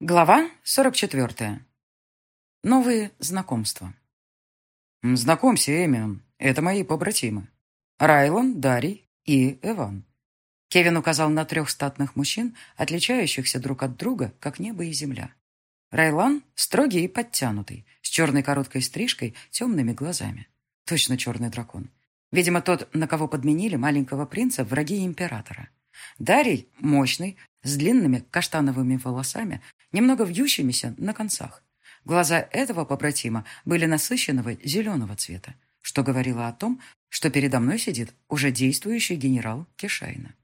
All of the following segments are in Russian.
Глава 44. Новые знакомства. «Знакомься, Эмион, это мои побратимы. Райлон, Дарий и Эван». Кевин указал на трех статных мужчин, отличающихся друг от друга, как небо и земля. Райлан строгий и подтянутый, с черной короткой стрижкой, темными глазами. Точно черный дракон. Видимо, тот, на кого подменили маленького принца враги императора. Дарий мощный, с длинными каштановыми волосами, немного вьющимися на концах. Глаза этого побратима были насыщенного зеленого цвета, что говорило о том, что передо мной сидит уже действующий генерал Кишайна.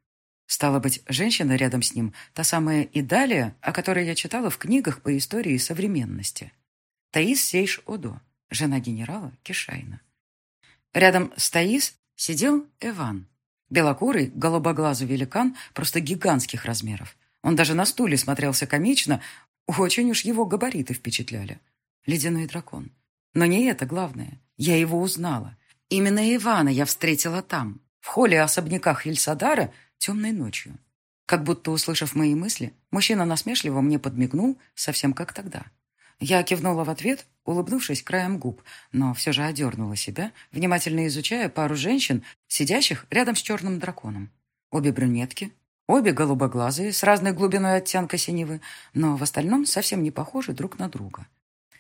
Стало быть, женщина рядом с ним – та самая Идалия, о которой я читала в книгах по истории современности. Таис Сейш Одо, жена генерала Кишайна. Рядом с Таис сидел Эван, белокурый, голубоглазый великан просто гигантских размеров. Он даже на стуле смотрелся комично, очень уж его габариты впечатляли. Ледяной дракон. Но не это главное. Я его узнала. Именно Ивана я встретила там, в холле особняка Хельсадара, темной ночью. Как будто, услышав мои мысли, мужчина насмешливо мне подмигнул, совсем как тогда. Я кивнула в ответ, улыбнувшись краем губ, но все же одернула себя, внимательно изучая пару женщин, сидящих рядом с черным драконом. Обе брюнетки, Обе голубоглазые, с разной глубиной оттенка синевы, но в остальном совсем не похожи друг на друга.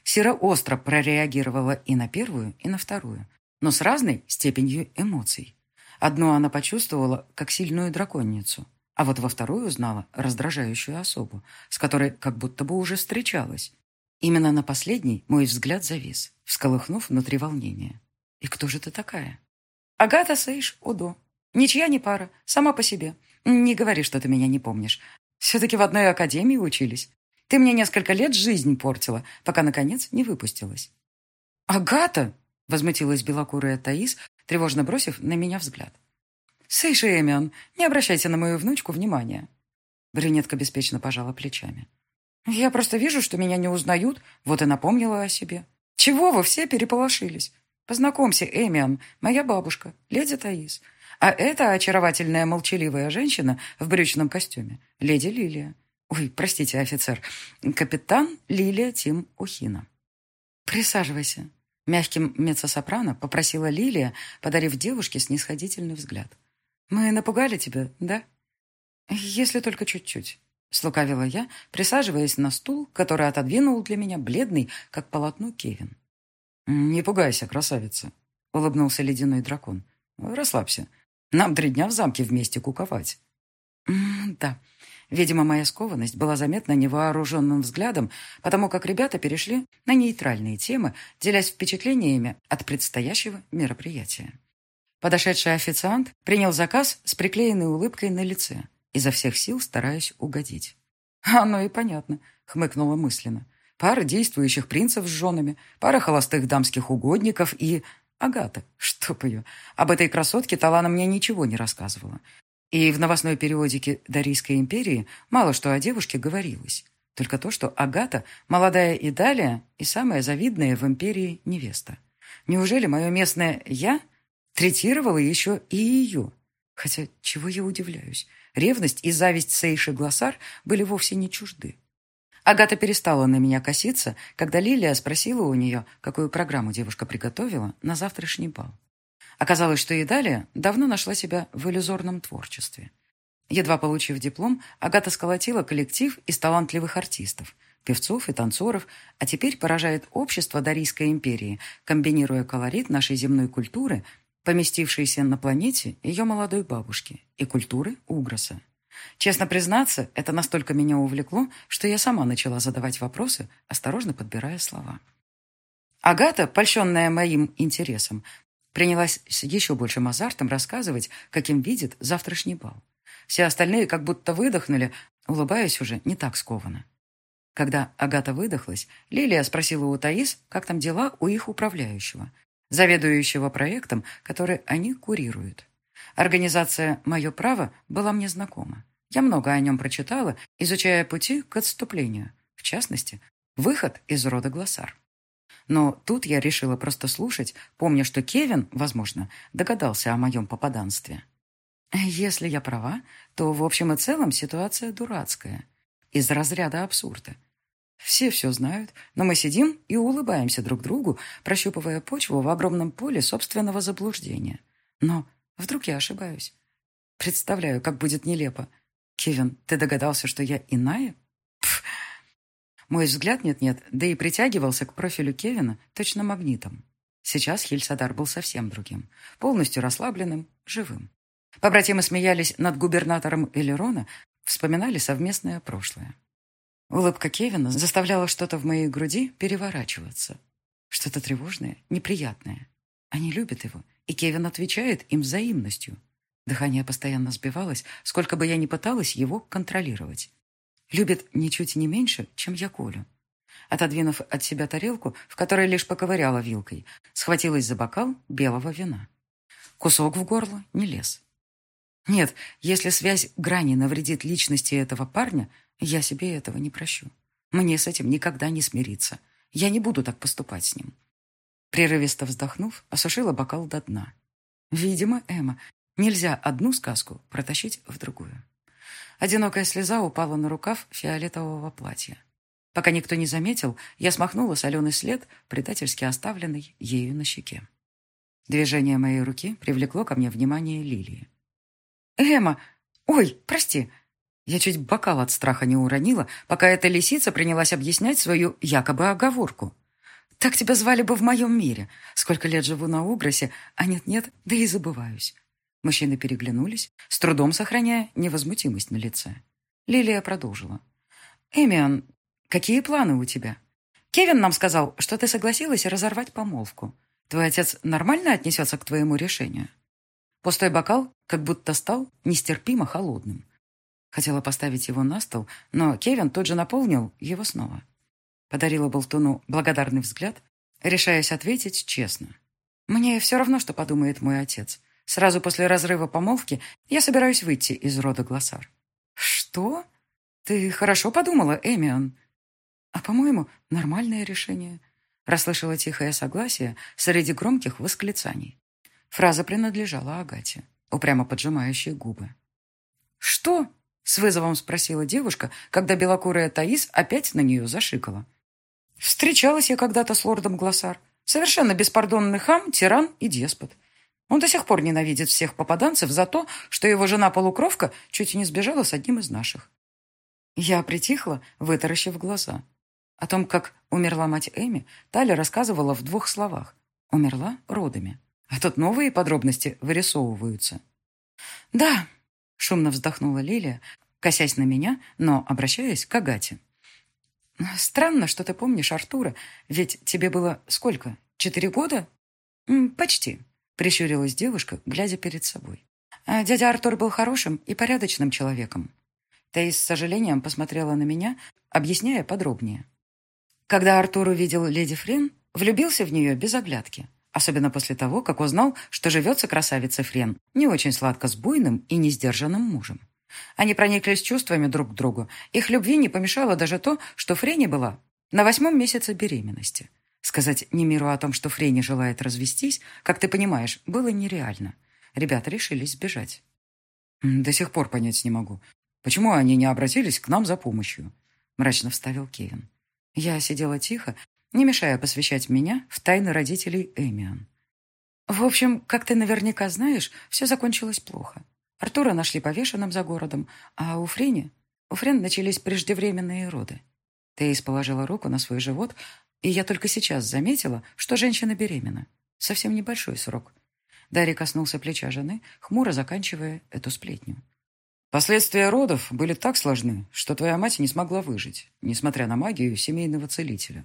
Сера остро прореагировала и на первую, и на вторую, но с разной степенью эмоций. Одну она почувствовала как сильную драконницу, а вот во вторую узнала раздражающую особу, с которой как будто бы уже встречалась. Именно на последней мой взгляд завис, всколыхнув внутри волнения. «И кто же ты такая?» «Агата Сейш Удо. Ничья не пара, сама по себе. Не говори, что ты меня не помнишь. Все-таки в одной академии учились. Ты мне несколько лет жизнь портила, пока, наконец, не выпустилась». «Агата!» — возмутилась белокурая Таис, тревожно бросив на меня взгляд. «Сейши Эмион, не обращайте на мою внучку внимания». Брюнетка беспечно пожала плечами. «Я просто вижу, что меня не узнают, вот и напомнила о себе. Чего вы все переполошились? Познакомься, Эмион, моя бабушка, леди Таис. А это очаровательная молчаливая женщина в брючном костюме, леди Лилия. Ой, простите, офицер, капитан Лилия Тим Ухина. Присаживайся. Мягким меццо-сопрано попросила Лилия, подарив девушке снисходительный взгляд. «Мы напугали тебя, да?» «Если только чуть-чуть», — слукавила я, присаживаясь на стул, который отодвинул для меня бледный, как полотно, Кевин. «Не пугайся, красавица», — улыбнулся ледяной дракон. «Расслабься. Нам три дня в замке вместе куковать». «Да». Видимо, моя скованность была заметна невооруженным взглядом, потому как ребята перешли на нейтральные темы, делясь впечатлениями от предстоящего мероприятия. Подошедший официант принял заказ с приклеенной улыбкой на лице, изо всех сил стараясь угодить. «Оно и понятно», — хмыкнула мысленно. «Пара действующих принцев с женами, пара холостых дамских угодников и Агата, чтоб ее. Об этой красотке Талана мне ничего не рассказывала. И в новостной периодике Дарийской империи мало что о девушке говорилось. Только то, что Агата – молодая Идалия и самая завидная в империи невеста. Неужели мое местное «я» третировало еще и ее? Хотя, чего я удивляюсь, ревность и зависть Сейши Глоссар были вовсе не чужды. Агата перестала на меня коситься, когда Лилия спросила у нее, какую программу девушка приготовила на завтрашний бал. Оказалось, что и далее давно нашла себя в иллюзорном творчестве. Едва получив диплом, Агата сколотила коллектив из талантливых артистов, певцов и танцоров, а теперь поражает общество Дарийской империи, комбинируя колорит нашей земной культуры, поместившейся на планете ее молодой бабушки, и культуры Угроса. Честно признаться, это настолько меня увлекло, что я сама начала задавать вопросы, осторожно подбирая слова. Агата, польщенная моим интересом, принялась с еще большим азартом рассказывать, каким видит завтрашний бал. Все остальные как будто выдохнули, улыбаясь уже не так скованно. Когда Агата выдохлась, Лилия спросила у Таис, как там дела у их управляющего, заведующего проектом, который они курируют. Организация «Мое право» была мне знакома. Я много о нем прочитала, изучая пути к отступлению. В частности, выход из рода Глоссар. Но тут я решила просто слушать, помня, что Кевин, возможно, догадался о моем попаданстве. Если я права, то в общем и целом ситуация дурацкая. Из разряда абсурда. Все все знают, но мы сидим и улыбаемся друг другу, прощупывая почву в огромном поле собственного заблуждения. Но вдруг я ошибаюсь. Представляю, как будет нелепо. Кевин, ты догадался, что я иная? Пф. Мой взгляд нет-нет, да и притягивался к профилю Кевина точно магнитом. Сейчас Хильсадар был совсем другим, полностью расслабленным, живым. Побратимы смеялись над губернатором Элерона, вспоминали совместное прошлое. Улыбка Кевина заставляла что-то в моей груди переворачиваться. Что-то тревожное, неприятное. Они любят его, и Кевин отвечает им взаимностью. Дыхание постоянно сбивалось, сколько бы я ни пыталась его контролировать. Любит ничуть не меньше, чем я Колю. Отодвинув от себя тарелку, в которой лишь поковыряла вилкой, схватилась за бокал белого вина. Кусок в горло не лез. Нет, если связь грани навредит личности этого парня, я себе этого не прощу. Мне с этим никогда не смириться. Я не буду так поступать с ним. Прерывисто вздохнув, осушила бокал до дна. Видимо, Эмма, нельзя одну сказку протащить в другую. Одинокая слеза упала на рукав фиолетового платья. Пока никто не заметил, я смахнула соленый след, предательски оставленный ею на щеке. Движение моей руки привлекло ко мне внимание Лилии. «Эмма! Ой, прости!» Я чуть бокал от страха не уронила, пока эта лисица принялась объяснять свою якобы оговорку. «Так тебя звали бы в моем мире. Сколько лет живу на Угросе, а нет-нет, да и забываюсь». Мужчины переглянулись, с трудом сохраняя невозмутимость на лице. Лилия продолжила. «Эмиан, какие планы у тебя? Кевин нам сказал, что ты согласилась разорвать помолвку. Твой отец нормально отнесется к твоему решению?» Пустой бокал как будто стал нестерпимо холодным. Хотела поставить его на стол, но Кевин тут же наполнил его снова. Подарила болтуну благодарный взгляд, решаясь ответить честно. «Мне все равно, что подумает мой отец. Сразу после разрыва помолвки я собираюсь выйти из рода Глоссар». «Что? Ты хорошо подумала, Эмион?» «А, по-моему, нормальное решение», — расслышала тихое согласие среди громких восклицаний. Фраза принадлежала Агате, упрямо поджимающей губы. «Что?» С вызовом спросила девушка, когда белокурая Таис опять на нее зашикала. Встречалась я когда-то с лордом Глоссар. Совершенно беспардонный хам, тиран и деспот. Он до сих пор ненавидит всех попаданцев за то, что его жена-полукровка чуть не сбежала с одним из наших. Я притихла, вытаращив глаза. О том, как умерла мать Эми, Таля рассказывала в двух словах. Умерла родами. А тут новые подробности вырисовываются. «Да», Шумно вздохнула Лилия, косясь на меня, но обращаясь к Агате. «Странно, что ты помнишь Артура, ведь тебе было сколько, четыре года?» «Почти», — прищурилась девушка, глядя перед собой. А «Дядя Артур был хорошим и порядочным человеком». Таис с сожалением посмотрела на меня, объясняя подробнее. Когда Артур увидел леди Френ, влюбился в нее без оглядки. Особенно после того, как узнал, что живется красавица Френ, не очень сладко с буйным и несдержанным мужем. Они прониклись чувствами друг к другу. Их любви не помешало даже то, что Френе была на восьмом месяце беременности. Сказать Немиру о том, что Френе желает развестись, как ты понимаешь, было нереально. Ребята решились сбежать. «До сих пор понять не могу, почему они не обратились к нам за помощью?» мрачно вставил Кевин. Я сидела тихо, не мешая посвящать меня в тайны родителей Эмиан. В общем, как ты наверняка знаешь, все закончилось плохо. Артура нашли повешенным за городом, а у Френи... У Френ начались преждевременные роды. Тейс положила руку на свой живот, и я только сейчас заметила, что женщина беременна. Совсем небольшой срок. Дарья коснулся плеча жены, хмуро заканчивая эту сплетню. Последствия родов были так сложны, что твоя мать не смогла выжить, несмотря на магию семейного целителя.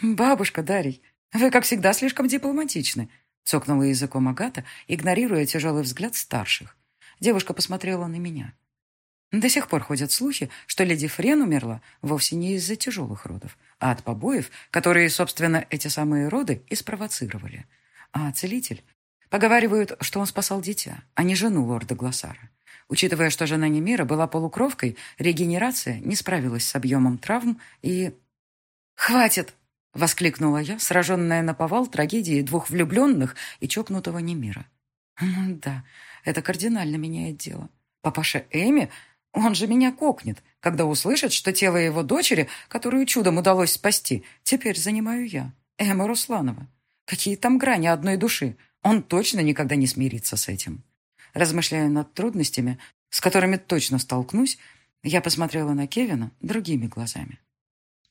«Бабушка Дарий, вы, как всегда, слишком дипломатичны», цокнула языком Агата, игнорируя тяжелый взгляд старших. Девушка посмотрела на меня. До сих пор ходят слухи, что леди Френ умерла вовсе не из-за тяжелых родов, а от побоев, которые, собственно, эти самые роды и спровоцировали. А целитель? Поговаривают, что он спасал дитя, а не жену лорда Глоссара. Учитывая, что жена Немира была полукровкой, регенерация не справилась с объемом травм и... «Хватит!» — воскликнула я, сраженная на повал трагедии двух влюбленных и чокнутого Немира. «Ну да, это кардинально меняет дело. Папаша Эми, Он же меня кокнет, когда услышит, что тело его дочери, которую чудом удалось спасти, теперь занимаю я, Эмма Русланова. Какие там грани одной души? Он точно никогда не смирится с этим. Размышляя над трудностями, с которыми точно столкнусь, я посмотрела на Кевина другими глазами.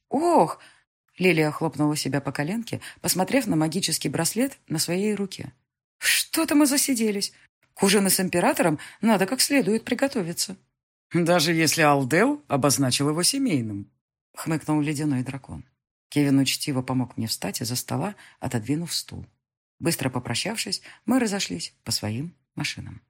«Ох!» — Лилия хлопнула себя по коленке, посмотрев на магический браслет на своей руке. «Что-то мы засиделись. К ужину с императором надо как следует приготовиться». «Даже если Алдел обозначил его семейным», — хмыкнул ледяной дракон. Кевин учтиво помог мне встать из-за стола, отодвинув стул. Быстро попрощавшись, мы разошлись по своим машинам.